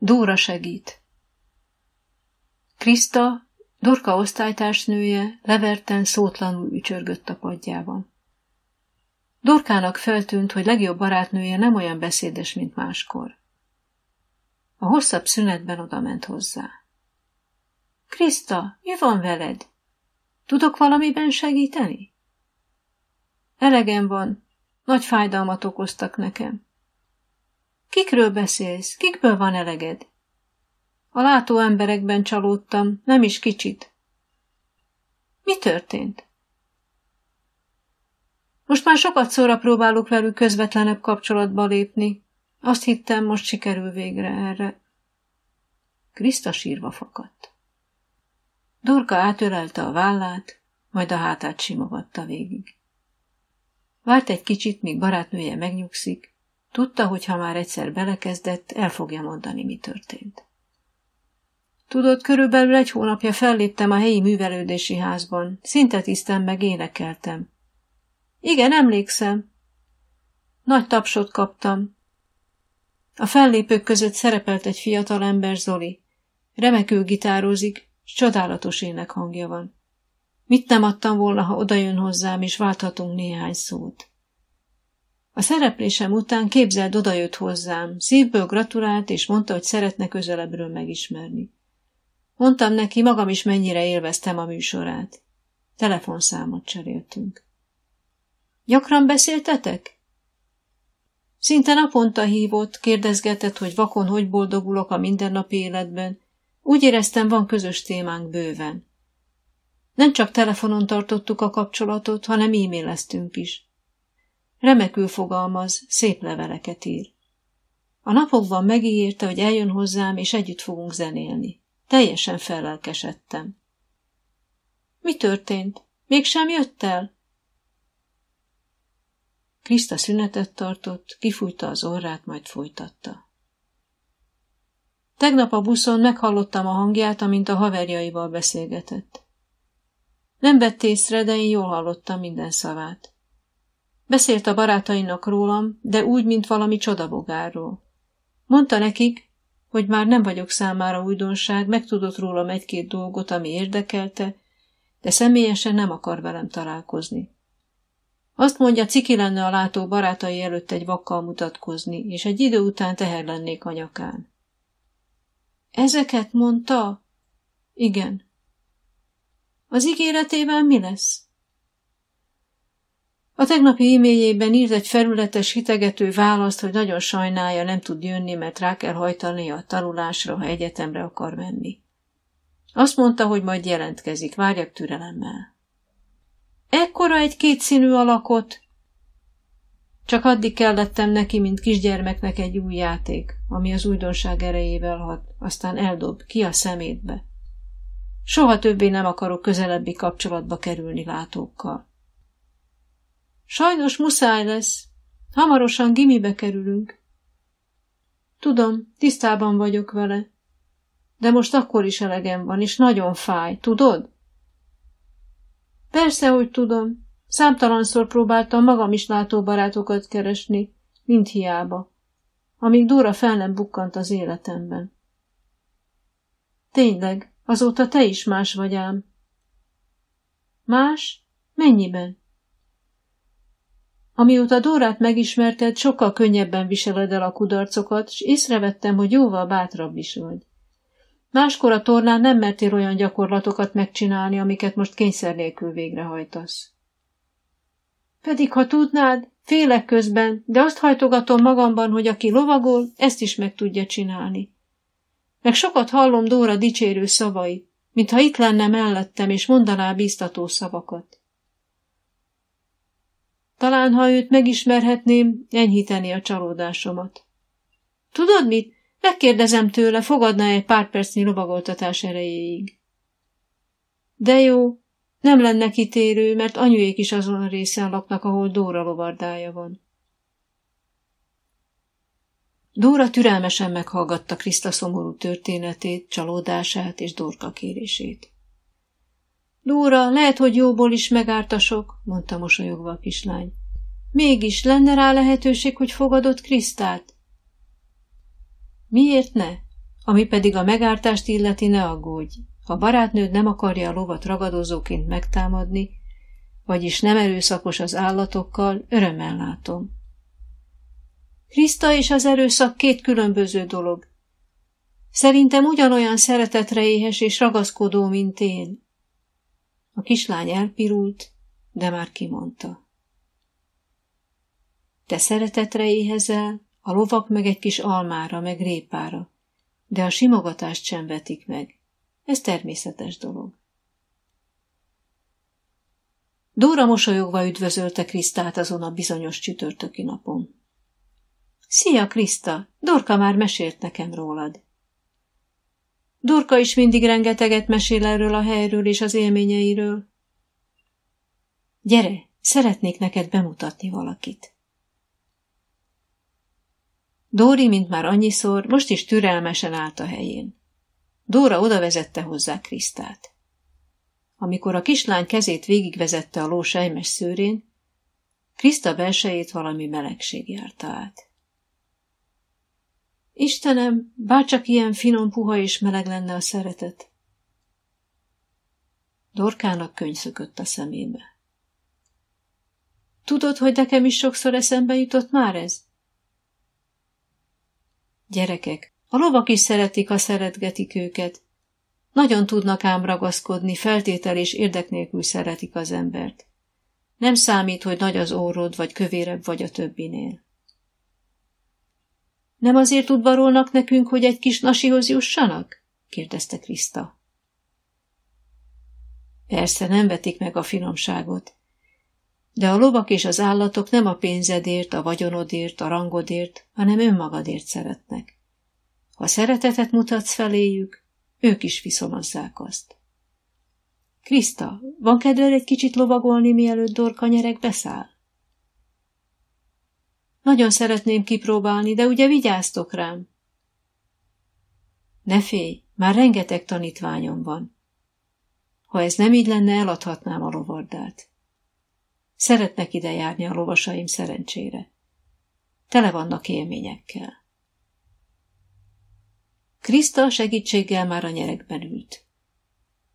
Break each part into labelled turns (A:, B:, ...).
A: Dóra segít. Kriszta, Dorka osztálytársnője, leverten szótlanul ücsörgött a padjában. Dorkának feltűnt, hogy legjobb barátnője nem olyan beszédes, mint máskor. A hosszabb szünetben odament hozzá. Kriszta, mi van veled? Tudok valamiben segíteni? Elegem van, nagy fájdalmat okoztak nekem. Kikről beszélsz? Kikből van eleged? A látó emberekben csalódtam, nem is kicsit. Mi történt? Most már sokat szóra próbálok velük közvetlenebb kapcsolatba lépni. Azt hittem, most sikerül végre erre. Kriszta sírva fakadt. Dorka átölelte a vállát, majd a hátát simogatta végig. Várt egy kicsit, míg barátnője megnyugszik, tudta, hogy ha már egyszer belekezdett, el fogja mondani, mi történt. Tudod, körülbelül egy hónapja felléptem a helyi művelődési házban, szinte tisztán meg énekeltem. Igen, emlékszem. Nagy tapsot kaptam. A fellépők között szerepelt egy fiatal ember Zoli. Remekül gitározik, s csodálatos ének hangja van. Mit nem adtam volna, ha odajön hozzám, és válthatunk néhány szót. A szereplésem után képzeld odajött hozzám, szívből gratulált, és mondta, hogy szeretne közelebbről megismerni. Mondtam neki, magam is mennyire élveztem a műsorát. Telefonszámot cseréltünk. Gyakran beszéltetek? Szinte naponta hívott, kérdezgetett, hogy vakon hogy boldogulok a mindennapi életben. Úgy éreztem, van közös témánk bőven. Nem csak telefonon tartottuk a kapcsolatot, hanem e-maileztünk is. Remekül fogalmaz, szép leveleket ír. A napokban megígérte, hogy eljön hozzám, és együtt fogunk zenélni. Teljesen fellelkesedtem. Mi történt? Mégsem jött el? Kriszta szünetet tartott, kifújta az orrát, majd folytatta. Tegnap a buszon meghallottam a hangját, amint a haverjaival beszélgetett. Nem vett észre, de én jól hallottam minden szavát. Beszélt a barátainak rólam, de úgy, mint valami csodabogárról. Mondta nekik, hogy már nem vagyok számára újdonság, megtudott rólam egy-két dolgot, ami érdekelte, de személyesen nem akar velem találkozni. Azt mondja, ciki lenne a látó barátai előtt egy vakkal mutatkozni, és egy idő után teher lennék a nyakán. Ezeket mondta? Igen. Az ígéretével mi lesz? A tegnapi e-mailjében írt egy felületes hitegető választ, hogy nagyon sajnálja, nem tud jönni, mert rá kell hajtani a tanulásra, ha egyetemre akar menni. Azt mondta, hogy majd jelentkezik, várjak türelemmel. Ekkora egy kétszínű alakot! Csak addig kellettem neki, mint kisgyermeknek egy új játék, ami az újdonság erejével hat, aztán eldob ki a szemétbe. Soha többé nem akarok közelebbi kapcsolatba kerülni látókkal. Sajnos muszáj lesz. Hamarosan gimibe kerülünk. Tudom, tisztában vagyok vele. De most akkor is elegem van, és nagyon fáj, tudod? Persze, hogy tudom. Számtalanszor próbáltam magam is látóbarátokat keresni, mint hiába, amíg Dóra fel nem bukkant az életemben. Tényleg, azóta te is más vagy ám. Más? Mennyiben? Amióta Dórát megismerted, sokkal könnyebben viseled el a kudarcokat, és észrevettem, hogy jóval bátrabb is vagy. Máskor a tornán nem mertél olyan gyakorlatokat megcsinálni, amiket most kényszer nélkül végrehajtasz. Pedig, ha tudnád, félek közben, de azt hajtogatom magamban, hogy aki lovagol, ezt is meg tudja csinálni. Meg sokat hallom Dóra dicsérő szavait, mintha itt lenne mellettem, és mondaná bíztató szavakat. Talán, ha őt megismerhetném, enyhíteni a csalódásomat. Tudod mit? Megkérdezem tőle, fogadná egy pár percnyi lovagoltatás erejéig. De jó, nem lenne kitérő, mert anyuék is azon a részen laknak, ahol Dóra lovardája van. Dóra türelmesen meghallgatta Kriszta szomorú történetét, csalódását és Dorka kérését. Dóra, lehet, hogy jóból is megártasok, mondta mosolyogva a kislány. Mégis lenne rá lehetőség, hogy fogadott Krisztát? Miért ne? Ami pedig a megártást illeti, ne aggódj. Ha barátnőd nem akarja a lovat ragadozóként megtámadni, vagyis nem erőszakos az állatokkal, örömmel látom. Kriszta és az erőszak két különböző dolog. Szerintem ugyanolyan szeretetre éhes és ragaszkodó, mint én. A kislány elpirult, de már kimondta. Te szeretetre éhezel, a lovak meg egy kis almára, meg répára, de a simogatást sem vetik meg. Ez természetes dolog. Dóra mosolyogva üdvözölte Krisztát azon a bizonyos csütörtöki napon. Szia, Kriszta! Dorka már mesélt nekem rólad. Dorka is mindig rengeteget mesél erről a helyről és az élményeiről. Gyere, szeretnék neked bemutatni valakit. Dóri, mint már annyiszor, most is türelmesen állt a helyén. Dóra oda vezette hozzá Krisztát. Amikor a kislány kezét végigvezette a ló sejmes szőrén, Kriszta belsejét valami melegség járta át. Istenem, bárcsak ilyen finom, puha és meleg lenne a szeretet. Dorkának könyv szökött a szemébe. Tudod, hogy nekem is sokszor eszembe jutott már ez? Gyerekek, a lovak is szeretik, ha szeretgetik őket. Nagyon tudnak ám ragaszkodni, feltétel és érdek nélkül szeretik az embert. Nem számít, hogy nagy az órod, vagy kövérebb vagy a többinél. Nem azért udvarolnak nekünk, hogy egy kis nasihoz jussanak? kérdezte Kriszta. Persze nem vetik meg a finomságot. De a lovak és az állatok nem a pénzedért, a vagyonodért, a rangodért, hanem önmagadért szeretnek. Ha szeretetet mutatsz feléjük, ők is viszonozzák azt. Kriszta, van kedved egy kicsit lovagolni, mielőtt Dorka nyerek beszáll? Nagyon szeretném kipróbálni, de ugye vigyáztok rám? Ne félj, már rengeteg tanítványom van. Ha ez nem így lenne, eladhatnám a lovardát. Szeretnek ide járni a lovasaim szerencsére. Tele vannak élményekkel. Kriszta segítséggel már a nyerekben ült.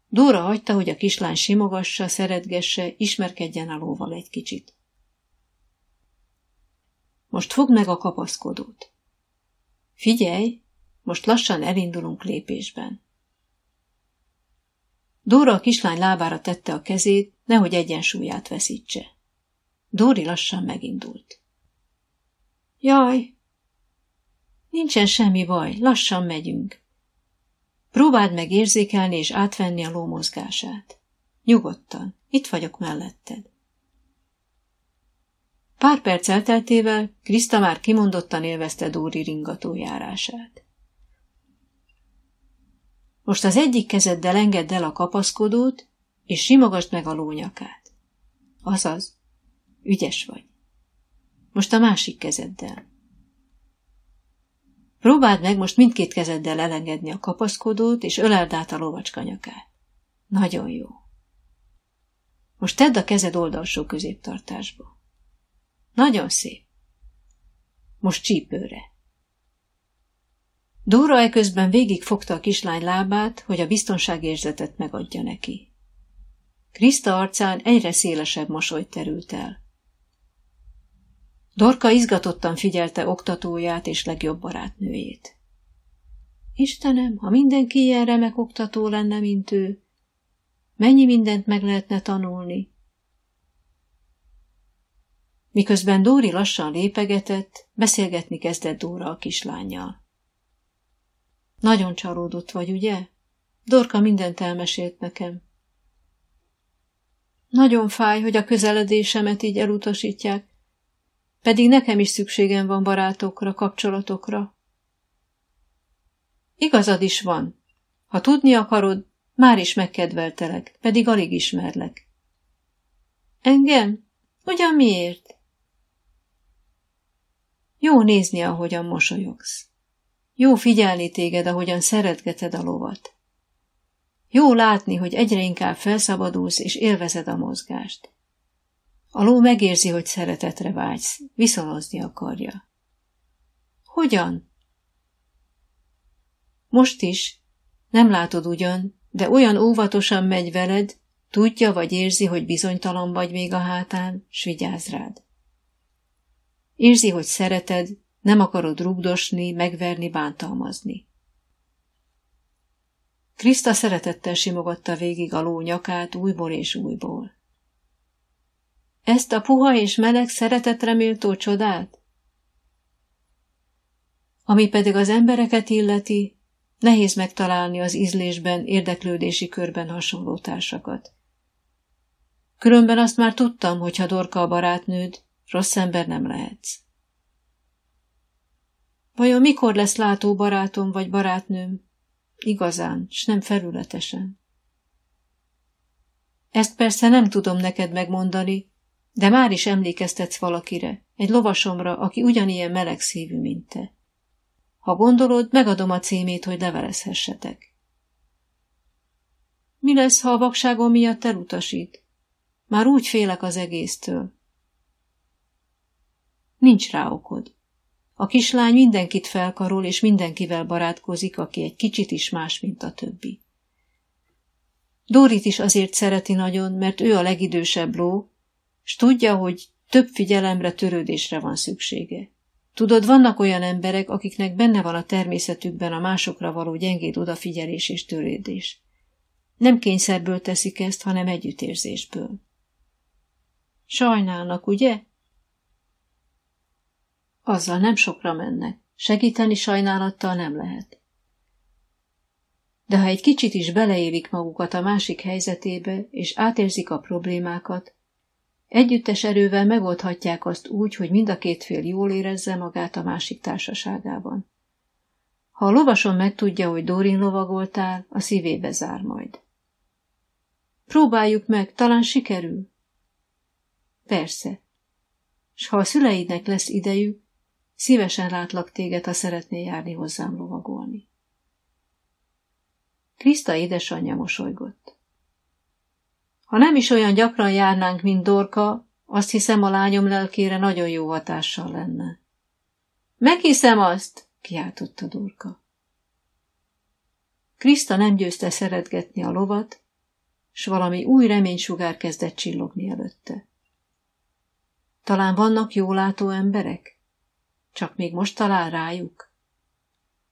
A: Dóra hagyta, hogy a kislány simogassa, szeretgesse, ismerkedjen a lóval egy kicsit. Most fogd meg a kapaszkodót. Figyelj, most lassan elindulunk lépésben. Dóra a kislány lábára tette a kezét, nehogy egyensúlyát veszítse. Dóri lassan megindult. Jaj, nincsen semmi baj, lassan megyünk. Próbáld meg érzékelni és átvenni a ló mozgását. Nyugodtan, itt vagyok melletted. Pár perc elteltével Kriszta már kimondottan élvezte Dóri ringató. Most az egyik kezeddel engedd el a kapaszkodót, és simogasd meg a lónyakát. Azaz, ügyes vagy. Most a másik kezeddel. Próbáld meg most mindkét kezeddel elengedni a kapaszkodót, és öleld át a lovacska nyakát. Nagyon jó. Most tedd a kezed oldalsó középtartásba. Nagyon szép. Most csípőre. Dóra eközben végig fogta a kislány lábát, hogy a biztonságérzetet megadja neki. Kriszta arcán egyre szélesebb mosoly terült el. Dorka izgatottan figyelte oktatóját és legjobb barátnőjét. Istenem, ha mindenki ilyen remek oktató lenne, mint ő, mennyi mindent meg lehetne tanulni. Miközben Dóri lassan lépegetett, beszélgetni kezdett Dóra a kislányjal. Nagyon csalódott vagy, ugye? Dorka mindent elmesélt nekem. Nagyon fáj, hogy a közeledésemet így elutasítják, pedig nekem is szükségem van barátokra, kapcsolatokra. Igazad is van. Ha tudni akarod, már is megkedveltelek, pedig alig ismerlek. Engem? Ugyan miért? Jó nézni, ahogyan mosolyogsz. Jó figyelni téged, ahogyan szeretgeted a lovat. Jó látni, hogy egyre inkább felszabadulsz és élvezed a mozgást. A ló megérzi, hogy szeretetre vágysz, viszonozni akarja. Hogyan? Most is, nem látod ugyan, de olyan óvatosan megy veled, tudja vagy érzi, hogy bizonytalan vagy még a hátán, s vigyáz rád. Érzi, hogy szereted, nem akarod rugdosni, megverni, bántalmazni. Kriszta szeretettel simogatta végig a ló nyakát újból és újból. Ezt a puha és meleg szeretetre méltó csodát? Ami pedig az embereket illeti, nehéz megtalálni az ízlésben, érdeklődési körben hasonló társakat. Különben azt már tudtam, hogy ha Dorka a barátnőd, rossz ember nem lehetsz. Vajon mikor lesz látó barátom vagy barátnőm? Igazán, s nem felületesen. Ezt persze nem tudom neked megmondani, de már is emlékeztetsz valakire, egy lovasomra, aki ugyanilyen meleg szívű, mint te. Ha gondolod, megadom a címét, hogy levelezhessetek. Mi lesz, ha a vakságom miatt elutasít? Már úgy félek az egésztől. Nincs rá okod. A kislány mindenkit felkarol, és mindenkivel barátkozik, aki egy kicsit is más, mint a többi. Dorit is azért szereti nagyon, mert ő a legidősebb ló, s tudja, hogy több figyelemre, törődésre van szüksége. Tudod, vannak olyan emberek, akiknek benne van a természetükben a másokra való gyengéd odafigyelés és törődés. Nem kényszerből teszik ezt, hanem együttérzésből. Sajnálnak, ugye? Azzal nem sokra mennek. Segíteni sajnálattal nem lehet. De ha egy kicsit is beleélik magukat a másik helyzetébe, és átérzik a problémákat, együttes erővel megoldhatják azt úgy, hogy mind a két fél jól érezze magát a másik társaságában. Ha a lovason megtudja, hogy Dórin lovagoltál, a szívébe zár majd. Próbáljuk meg, talán sikerül. Persze. S ha a szüleidnek lesz idejük, Szívesen látlak téged, ha szeretnél járni hozzám lovagolni. Kriszta édesanyja mosolygott. Ha nem is olyan gyakran járnánk, mint Dorka, azt hiszem a lányom lelkére nagyon jó hatással lenne. Meghiszem azt, kiáltotta Dorka. Kriszta nem győzte szeretgetni a lovat, s valami új reménysugár kezdett csillogni előtte. Talán vannak jólátó emberek? Csak még most talál rájuk?